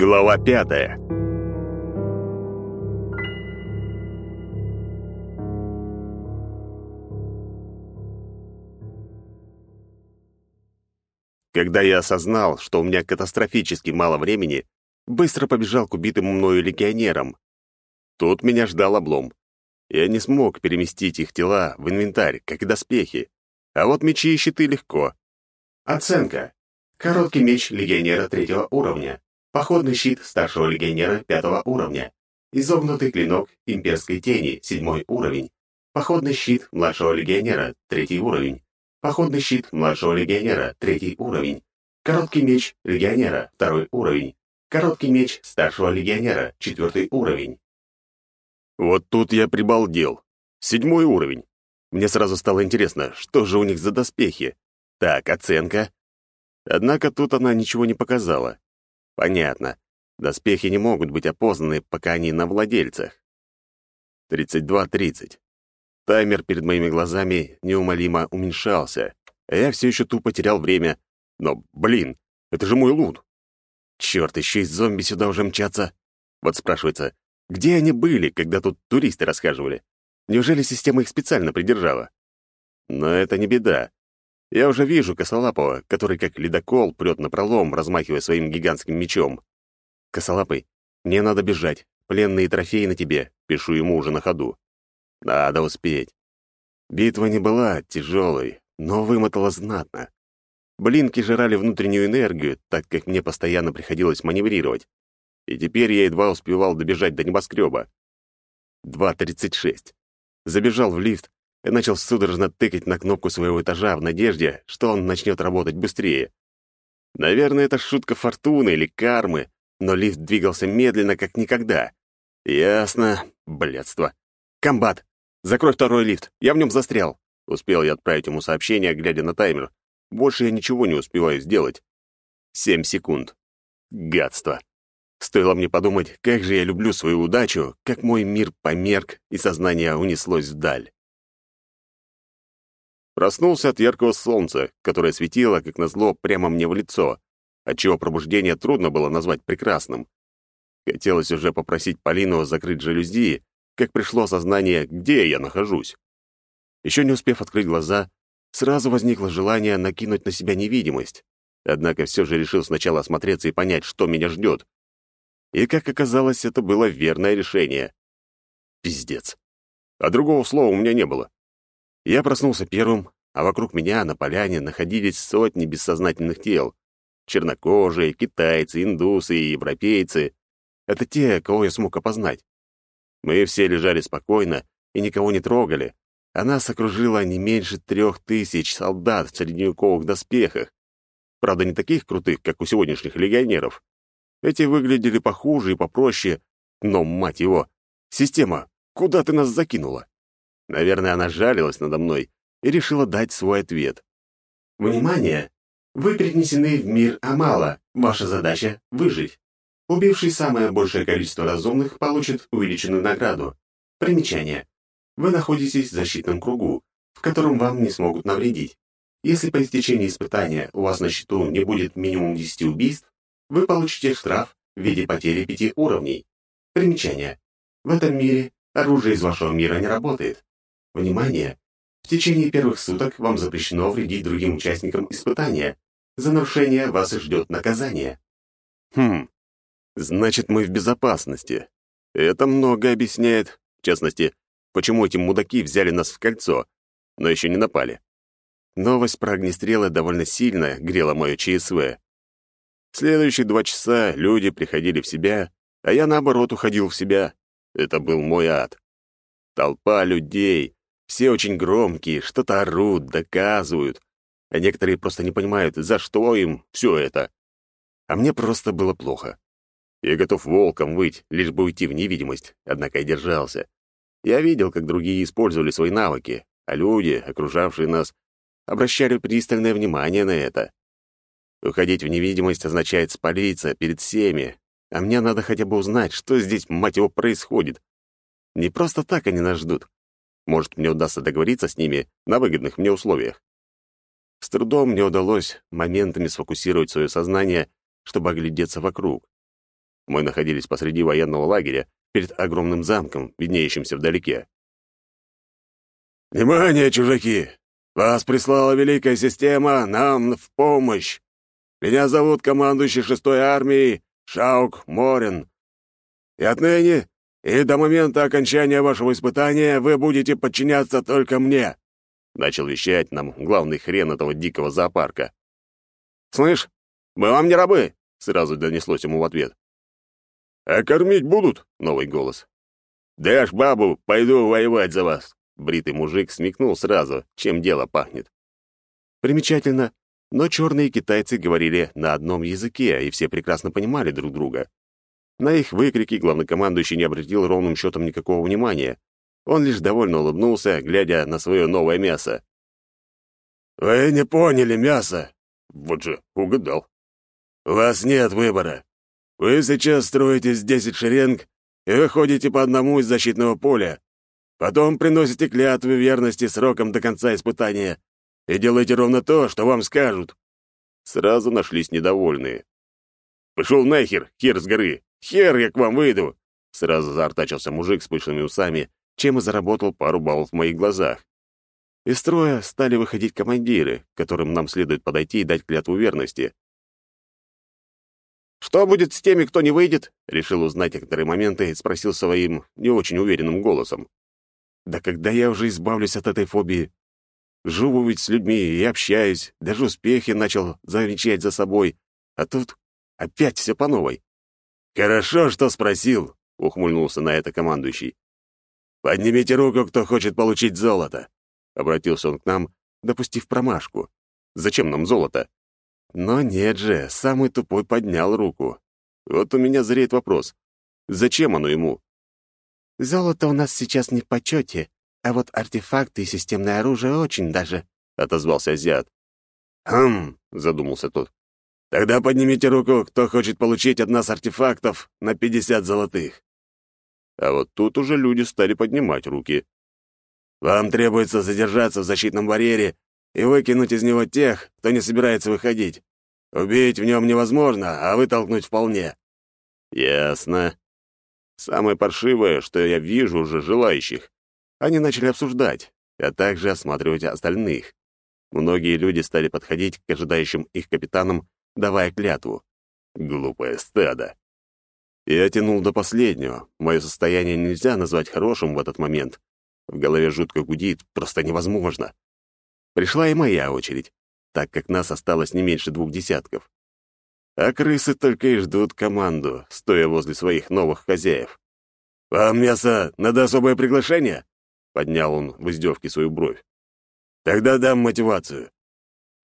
Глава пятая. Когда я осознал, что у меня катастрофически мало времени, быстро побежал к убитым мною легионерам. Тут меня ждал облом. Я не смог переместить их тела в инвентарь, как и доспехи. А вот мечи и щиты легко. Оценка. Короткий меч легионера третьего уровня. Походный щит старшего легионера пятого уровня. Изогнутый клинок имперской тени, седьмой уровень. Походный щит младшего легионера, третий уровень. Походный щит младшего легионера, третий уровень. Короткий меч легионера, второй уровень. Короткий меч старшего легионера, четвертый уровень. Вот тут я прибалдел. Седьмой уровень. Мне сразу стало интересно, что же у них за доспехи. Так, оценка. Однако тут она ничего не показала. Понятно. Доспехи не могут быть опознаны, пока они на владельцах. 32-30. Таймер перед моими глазами неумолимо уменьшался, а я все еще тупо терял время. Но, блин, это же мой лут. Черт, еще и зомби сюда уже мчатся. Вот спрашивается, где они были, когда тут туристы расхаживали? Неужели система их специально придержала? Но это не беда. Я уже вижу Косолапова, который как ледокол прет на пролом, размахивая своим гигантским мечом. «Косолапый, мне надо бежать. Пленные трофеи на тебе», — пишу ему уже на ходу. Надо успеть. Битва не была тяжелой, но вымотала знатно. Блинки жрали внутреннюю энергию, так как мне постоянно приходилось маневрировать. И теперь я едва успевал добежать до небоскреба. 2.36. Забежал в лифт, и начал судорожно тыкать на кнопку своего этажа в надежде, что он начнет работать быстрее. Наверное, это шутка фортуны или кармы, но лифт двигался медленно, как никогда. Ясно. Блядство. «Комбат! Закрой второй лифт! Я в нем застрял!» Успел я отправить ему сообщение, глядя на таймер. Больше я ничего не успеваю сделать. Семь секунд. Гадство. Стоило мне подумать, как же я люблю свою удачу, как мой мир померк, и сознание унеслось вдаль. Проснулся от яркого солнца, которое светило, как назло, прямо мне в лицо, отчего пробуждение трудно было назвать прекрасным. Хотелось уже попросить Полину закрыть жалюзи, как пришло осознание, где я нахожусь. Еще не успев открыть глаза, сразу возникло желание накинуть на себя невидимость. Однако все же решил сначала осмотреться и понять, что меня ждет. И, как оказалось, это было верное решение. Пиздец. А другого слова у меня не было. Я проснулся первым, а вокруг меня на поляне находились сотни бессознательных тел. Чернокожие, китайцы, индусы и европейцы. Это те, кого я смог опознать. Мы все лежали спокойно и никого не трогали, а нас окружило не меньше трех тысяч солдат в средневековых доспехах. Правда, не таких крутых, как у сегодняшних легионеров. Эти выглядели похуже и попроще, но, мать его, система, куда ты нас закинула? Наверное, она жалилась надо мной и решила дать свой ответ. «Внимание! Вы перенесены в мир Амала. Ваша задача — выжить. Убивший самое большее количество разумных получит увеличенную награду. Примечание. Вы находитесь в защитном кругу, в котором вам не смогут навредить. Если по истечении испытания у вас на счету не будет минимум 10 убийств, вы получите штраф в виде потери пяти уровней. Примечание. В этом мире оружие из вашего мира не работает. Внимание! В течение первых суток вам запрещено вредить другим участникам испытания. За нарушение вас ждет наказание. Хм, значит, мы в безопасности. Это много объясняет, в частности, почему эти мудаки взяли нас в кольцо, но еще не напали. Новость про огнестрелы довольно сильно грела мое ЧСВ. Следующие два часа люди приходили в себя, а я, наоборот, уходил в себя. Это был мой ад. Толпа людей, все очень громкие, что-то орут, доказывают, а некоторые просто не понимают, за что им все это. А мне просто было плохо. Я готов волком выть, лишь бы уйти в невидимость, однако я держался. Я видел, как другие использовали свои навыки, а люди, окружавшие нас, обращали пристальное внимание на это. Уходить в невидимость означает спалиться перед всеми, а мне надо хотя бы узнать, что здесь, мать его, происходит. Не просто так они нас ждут. Может, мне удастся договориться с ними на выгодных мне условиях. С трудом мне удалось моментами сфокусировать свое сознание, чтобы оглядеться вокруг. Мы находились посреди военного лагеря перед огромным замком, виднеющимся вдалеке. «Внимание, чужаки! Вас прислала Великая Система нам в помощь! Меня зовут командующий шестой армией Шаук Морин. И отныне и до момента окончания вашего испытания вы будете подчиняться только мне!» Начал вещать нам главный хрен этого дикого зоопарка. «Слышь, мы вам не рабы!» — сразу донеслось ему в ответ. «А кормить будут?» — новый голос. «Дашь бабу, пойду воевать за вас!» Бритый мужик смекнул сразу, чем дело пахнет. Примечательно, но черные китайцы говорили на одном языке, и все прекрасно понимали друг друга. На их выкрики главнокомандующий не обратил ровным счетом никакого внимания. Он лишь довольно улыбнулся, глядя на свое новое мясо. «Вы не поняли мясо!» Вот же, угадал. «У вас нет выбора. Вы сейчас строитесь десять шеренг и выходите по одному из защитного поля. Потом приносите клятвы верности сроком до конца испытания и делайте ровно то, что вам скажут». Сразу нашлись недовольные. «Пошел нахер, хер с горы! Хер я к вам выйду!» Сразу заортачился мужик с пышными усами, чем и заработал пару баллов в моих глазах. Из строя стали выходить командиры, которым нам следует подойти и дать клятву верности. «Что будет с теми, кто не выйдет?» — решил узнать некоторые моменты и спросил своим не очень уверенным голосом. Да когда я уже избавлюсь от этой фобии? Живу ведь с людьми и общаюсь, даже успехи начал замечать за собой, а тут опять все по новой. «Хорошо, что спросил», — ухмыльнулся на это командующий. «Поднимите руку, кто хочет получить золото», — обратился он к нам, допустив промашку. «Зачем нам золото?» Но нет же, самый тупой поднял руку. Вот у меня зреет вопрос. Зачем оно ему? Золото у нас сейчас не в почете, а вот артефакты и системное оружие очень даже», — отозвался азиат. «Хм», — задумался тот. «Тогда поднимите руку, кто хочет получить от нас артефактов на пятьдесят золотых». А вот тут уже люди стали поднимать руки. «Вам требуется задержаться в защитном барьере и выкинуть из него тех, кто не собирается выходить. Убить в нем невозможно, а вытолкнуть вполне». «Ясно. Самое паршивое, что я вижу уже желающих. Они начали обсуждать, а также осматривать остальных. Многие люди стали подходить к ожидающим их капитанам, давая клятву. Глупое стадо. Я тянул до последнего. Мое состояние нельзя назвать хорошим в этот момент. В голове жутко гудит, просто невозможно. Пришла и моя очередь, так как нас осталось не меньше двух десятков. А крысы только и ждут команду, стоя возле своих новых хозяев. «Вам мясо надо особое приглашение?» — поднял он в издевке свою бровь. «Тогда дам мотивацию.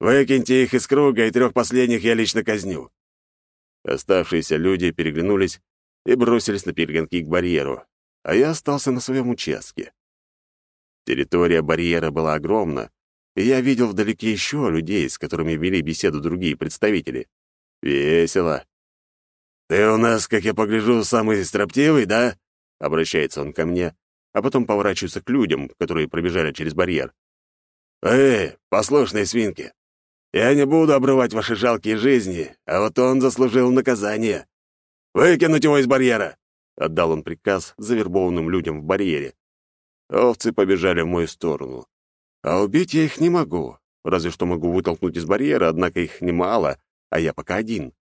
Выкиньте их из круга, и трех последних я лично казню». Оставшиеся люди переглянулись и бросились на перегонки к барьеру, а я остался на своем участке. Территория барьера была огромна, и я видел вдалеке еще людей, с которыми вели беседу другие представители. Весело. «Ты у нас, как я погляжу, самый строптивый, да?» Обращается он ко мне, а потом поворачивается к людям, которые пробежали через барьер. «Эй, послушные свинки, я не буду обрывать ваши жалкие жизни, а вот он заслужил наказание. Выкинуть его из барьера!» Отдал он приказ завербованным людям в барьере. Овцы побежали в мою сторону. А убить я их не могу, разве что могу вытолкнуть из барьера, однако их немало, а я пока один.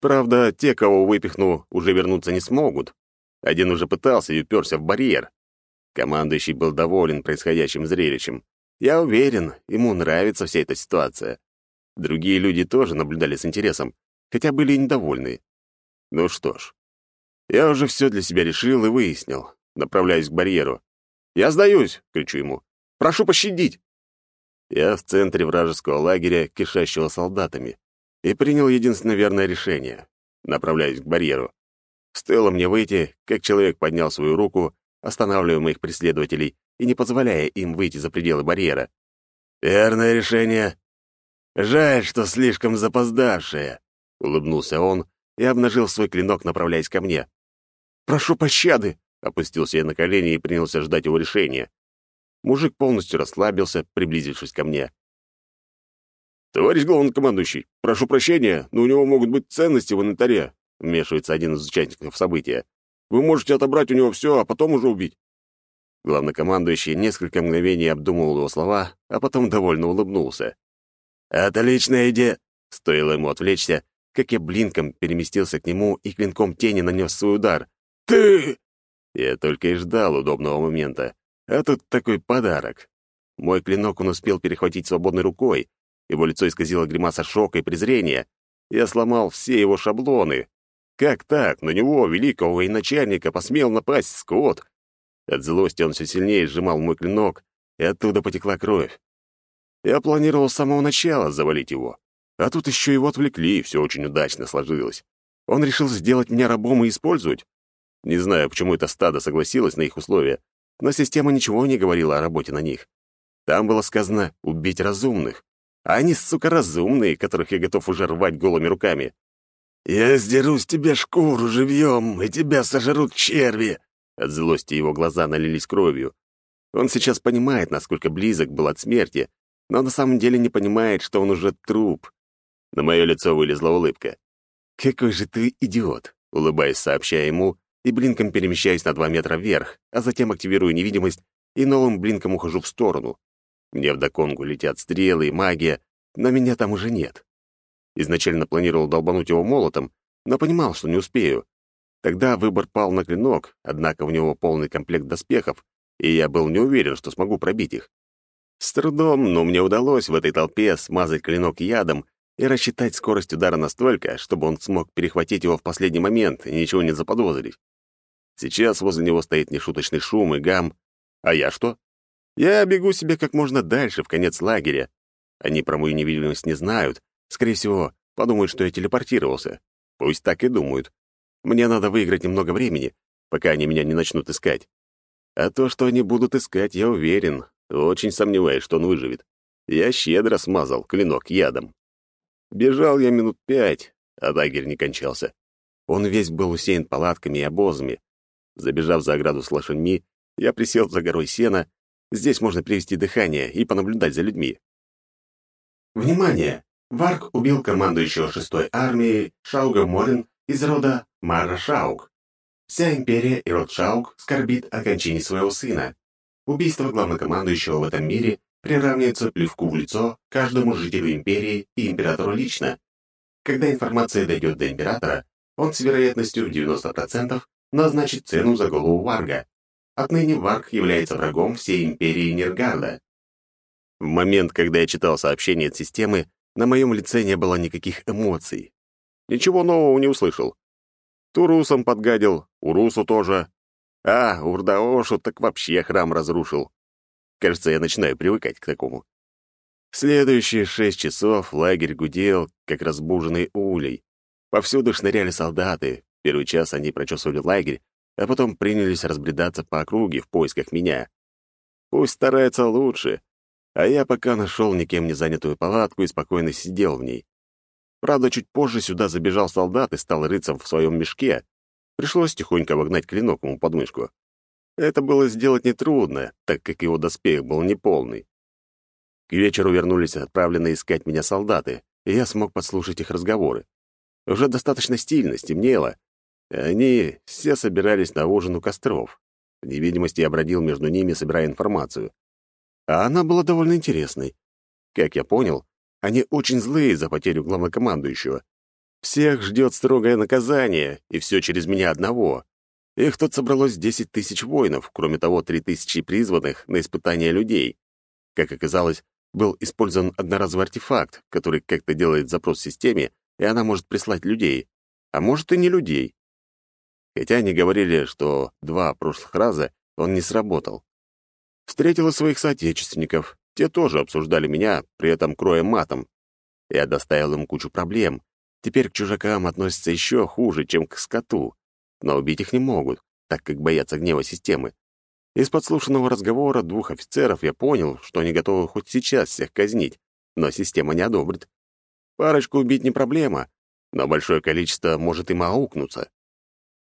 Правда, те, кого выпихну, уже вернуться не смогут. Один уже пытался и уперся в барьер. Командующий был доволен происходящим зрелищем. Я уверен, ему нравится вся эта ситуация. Другие люди тоже наблюдали с интересом, хотя были и недовольны. Ну что ж, я уже все для себя решил и выяснил. Направляюсь к барьеру. «Я сдаюсь!» — кричу ему. «Прошу пощадить!» Я в центре вражеского лагеря, кишащего солдатами и принял единственное верное решение. Направляюсь к барьеру. Стоило мне выйти, как человек поднял свою руку, останавливая моих преследователей и не позволяя им выйти за пределы барьера. «Верное решение. Жаль, что слишком запоздавшее», — улыбнулся он и обнажил свой клинок, направляясь ко мне. «Прошу пощады!» — опустился я на колени и принялся ждать его решения. Мужик полностью расслабился, приблизившись ко мне. «Товарищ главнокомандующий, прошу прощения, но у него могут быть ценности в инвентаре. вмешивается один из участников события. «Вы можете отобрать у него все, а потом уже убить». Главнокомандующий несколько мгновений обдумывал его слова, а потом довольно улыбнулся. «Отличная идея!» Стоило ему отвлечься, как я блинком переместился к нему и клинком тени нанес свой удар. «Ты!» Я только и ждал удобного момента. А тут такой подарок. Мой клинок он успел перехватить свободной рукой. Его лицо исказило гримаса шока и презрения. Я сломал все его шаблоны. Как так? На него, великого военачальника, посмел напасть скот. От злости он все сильнее сжимал мой клинок, и оттуда потекла кровь. Я планировал с самого начала завалить его. А тут еще его отвлекли, и все очень удачно сложилось. Он решил сделать меня рабом и использовать. Не знаю, почему это стадо согласилось на их условия, но система ничего не говорила о работе на них. Там было сказано «убить разумных». А они, сука, разумные, которых я готов уже рвать голыми руками. «Я сдеру с тебя шкуру живьем, и тебя сожрут черви!» От злости его глаза налились кровью. Он сейчас понимает, насколько близок был от смерти, но на самом деле не понимает, что он уже труп. На мое лицо вылезла улыбка. «Какой же ты идиот!» — улыбаясь, сообщая ему, и блинком перемещаюсь на два метра вверх, а затем активирую невидимость и новым блинком ухожу в сторону. Мне вдогонку летят стрелы и магия, но меня там уже нет. Изначально планировал долбануть его молотом, но понимал, что не успею. Тогда выбор пал на клинок, однако у него полный комплект доспехов, и я был не уверен, что смогу пробить их. С трудом, но мне удалось в этой толпе смазать клинок ядом и рассчитать скорость удара настолько, чтобы он смог перехватить его в последний момент и ничего не заподозрить. Сейчас возле него стоит нешуточный шум и гам. А я что? Я бегу себе как можно дальше, в конец лагеря. Они про мою невидимость не знают. Скорее всего, подумают, что я телепортировался. Пусть так и думают. Мне надо выиграть немного времени, пока они меня не начнут искать. А то, что они будут искать, я уверен. Очень сомневаюсь, что он выживет. Я щедро смазал клинок ядом. Бежал я минут пять, а лагерь не кончался. Он весь был усеян палатками и обозами. Забежав за ограду с лошадьми, я присел за горой сена. Здесь можно привести дыхание и понаблюдать за людьми. Внимание! Варк убил командующего шестой армией Шауга Морин из рода Мара Шаук. Вся империя и род Шаук скорбит о кончине своего сына. Убийство главнокомандующего в этом мире приравнивается плевку в лицо каждому жителю империи и императору лично. Когда информация дойдет до императора, он с вероятностью в 90% назначит цену за голову Варга. Отныне Варг является врагом всей империи Нергарда. В момент, когда я читал сообщение от системы, на моем лице не было никаких эмоций. Ничего нового не услышал. Турусом подгадил, Урусу тоже. А, Урдаошу так вообще храм разрушил. Кажется, я начинаю привыкать к такому. Следующие шесть часов лагерь гудел, как разбуженный улей. Повсюду шныряли солдаты, Первый час они прочесывали лагерь, а потом принялись разбредаться по округе в поисках меня. Пусть старается лучше, а я пока нашел никем не занятую палатку и спокойно сидел в ней. Правда, чуть позже сюда забежал солдат и стал рыться в своем мешке. Пришлось тихонько вогнать клинок ему под мышку. Это было сделать нетрудно, так как его доспех был неполный. К вечеру вернулись отправленные искать меня солдаты, и я смог подслушать их разговоры. Уже достаточно стильно, стемнело, они все собирались на ужин у костров. В невидимости я бродил между ними, собирая информацию. А она была довольно интересной. Как я понял, они очень злые за потерю главнокомандующего. Всех ждет строгое наказание, и все через меня одного. Их тут собралось 10 тысяч воинов, кроме того, 3 тысячи призванных на испытания людей. Как оказалось, был использован одноразовый артефакт, который как-то делает запрос системе, и она может прислать людей. А может и не людей хотя они говорили, что два прошлых раза он не сработал. Встретил и своих соотечественников, те тоже обсуждали меня, при этом кроя матом. Я доставил им кучу проблем. Теперь к чужакам относятся еще хуже, чем к скоту. Но убить их не могут, так как боятся гнева системы. Из подслушанного разговора двух офицеров я понял, что они готовы хоть сейчас всех казнить, но система не одобрит. Парочку убить не проблема, но большое количество может им аукнуться.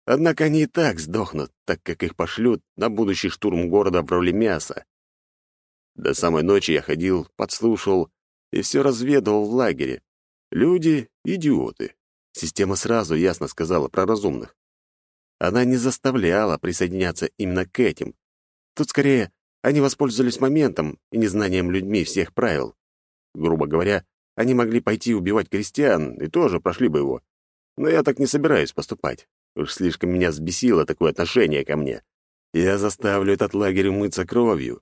Однако они и так сдохнут, так как их пошлют на будущий штурм города в роли мяса. До самой ночи я ходил, подслушал и все разведывал в лагере. Люди — идиоты. Система сразу ясно сказала про разумных. Она не заставляла присоединяться именно к этим. Тут скорее они воспользовались моментом и незнанием людьми всех правил. Грубо говоря, они могли пойти убивать крестьян и тоже прошли бы его. Но я так не собираюсь поступать. Уж слишком меня взбесило такое отношение ко мне. Я заставлю этот лагерь умыться кровью.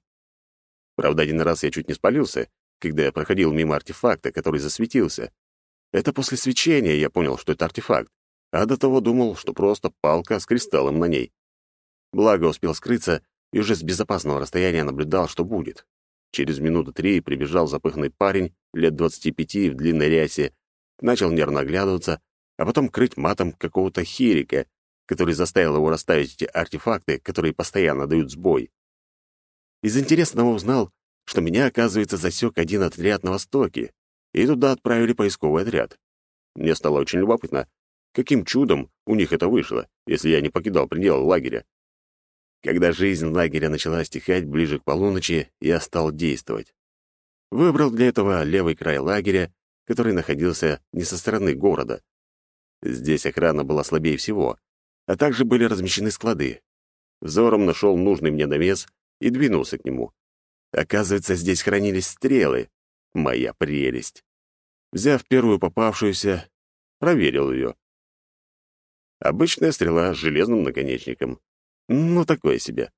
Правда, один раз я чуть не спалился, когда я проходил мимо артефакта, который засветился. Это после свечения я понял, что это артефакт, а до того думал, что просто палка с кристаллом на ней. Благо успел скрыться и уже с безопасного расстояния наблюдал, что будет. Через минуты три прибежал запыханный парень, лет двадцати пяти, в длинной рясе, начал нервно оглядываться, а потом крыть матом какого-то хирика, который заставил его расставить эти артефакты, которые постоянно дают сбой. Из интересного узнал, что меня, оказывается, засек один отряд на востоке, и туда отправили поисковый отряд. Мне стало очень любопытно, каким чудом у них это вышло, если я не покидал пределы лагеря. Когда жизнь лагеря начала стихать ближе к полуночи, я стал действовать. Выбрал для этого левый край лагеря, который находился не со стороны города. Здесь охрана была слабее всего, а также были размещены склады. Взором нашел нужный мне навес и двинулся к нему. Оказывается, здесь хранились стрелы. Моя прелесть. Взяв первую попавшуюся, проверил ее. Обычная стрела с железным наконечником. Ну, такое себе.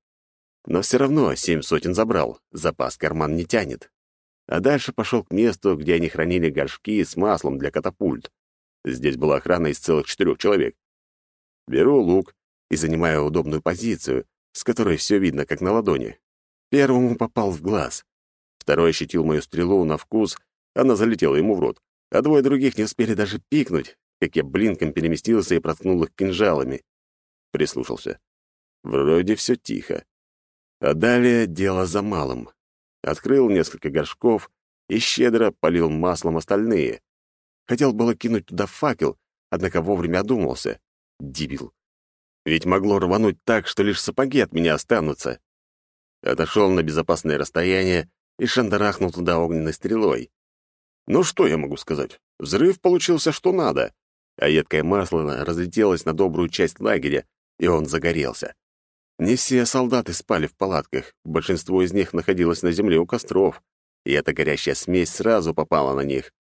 Но все равно семь сотен забрал, запас карман не тянет. А дальше пошел к месту, где они хранили горшки с маслом для катапульт. Здесь была охрана из целых четырех человек. Беру лук и занимаю удобную позицию, с которой все видно, как на ладони. Первому попал в глаз. Второй ощутил мою стрелу на вкус, она залетела ему в рот, а двое других не успели даже пикнуть, как я блинком переместился и проткнул их кинжалами. Прислушался. Вроде все тихо. А далее дело за малым. Открыл несколько горшков и щедро полил маслом остальные. Хотел было кинуть туда факел, однако вовремя одумался. Дебил. Ведь могло рвануть так, что лишь сапоги от меня останутся. Отошел на безопасное расстояние и шандарахнул туда огненной стрелой. Ну что я могу сказать? Взрыв получился что надо, а едкое масло разлетелось на добрую часть лагеря, и он загорелся. Не все солдаты спали в палатках, большинство из них находилось на земле у костров, и эта горящая смесь сразу попала на них.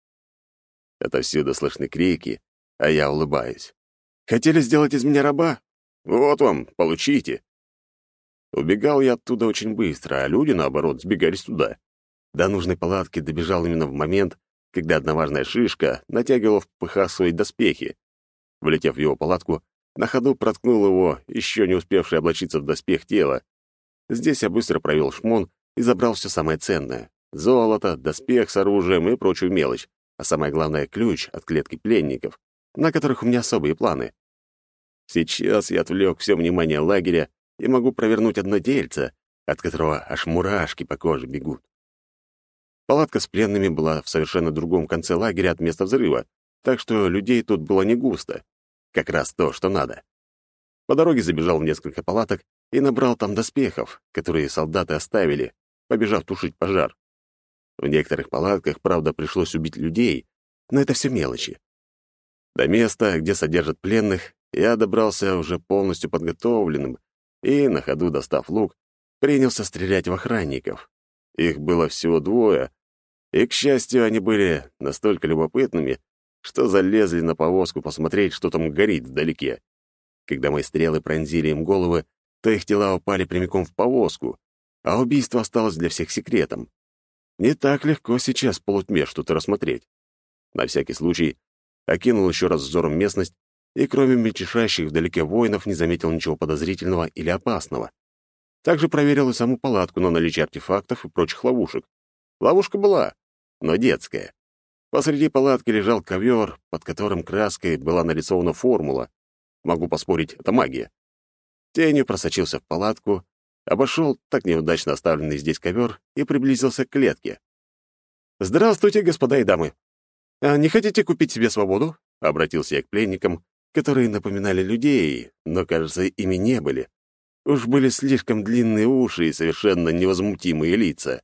Отовсюду слышны крики, а я улыбаюсь. Хотели сделать из меня раба? Вот вам, получите. Убегал я оттуда очень быстро, а люди, наоборот, сбегались туда. До нужной палатки добежал именно в момент, когда одна важная шишка натягивала в пыха свои доспехи. Влетев в его палатку, на ходу проткнул его, еще не успевший облачиться в доспех тела. Здесь я быстро провел шмон и забрал все самое ценное — золото, доспех с оружием и прочую мелочь, а самое главное — ключ от клетки пленников, на которых у меня особые планы. Сейчас я отвлек все внимание лагеря и могу провернуть одно дельце, от которого аж мурашки по коже бегут. Палатка с пленными была в совершенно другом конце лагеря от места взрыва, так что людей тут было не густо. Как раз то, что надо. По дороге забежал в несколько палаток и набрал там доспехов, которые солдаты оставили, побежав тушить пожар. В некоторых палатках, правда, пришлось убить людей, но это все мелочи. До места, где содержат пленных, я добрался уже полностью подготовленным и, на ходу достав лук, принялся стрелять в охранников. Их было всего двое, и, к счастью, они были настолько любопытными, что залезли на повозку посмотреть, что там горит вдалеке. Когда мои стрелы пронзили им головы, то их тела упали прямиком в повозку, а убийство осталось для всех секретом. Не так легко сейчас в полутьме что-то рассмотреть. На всякий случай окинул еще раз взором местность и кроме мельтешащих вдалеке воинов не заметил ничего подозрительного или опасного. Также проверил и саму палатку на наличие артефактов и прочих ловушек. Ловушка была, но детская. Посреди палатки лежал ковер, под которым краской была нарисована формула. Могу поспорить, это магия. Тенью просочился в палатку, обошел так неудачно оставленный здесь ковер и приблизился к клетке. «Здравствуйте, господа и дамы! А не хотите купить себе свободу?» — обратился я к пленникам, которые напоминали людей, но, кажется, ими не были. Уж были слишком длинные уши и совершенно невозмутимые лица.